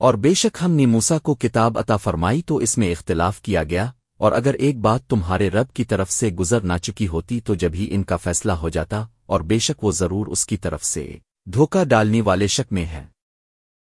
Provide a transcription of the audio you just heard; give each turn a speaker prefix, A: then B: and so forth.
A: اور بے شک ہم نے موسا کو کتاب عطا فرمائی تو اس میں اختلاف کیا گیا، اور اگر ایک بات تمہارے رب کی طرف سے گزر نہ چکی ہوتی تو جب ہی ان کا فیصلہ ہو جاتا، اور بے شک وہ ضرور اس کی طرف سے دھوکہ ڈالنے والے شک میں ہے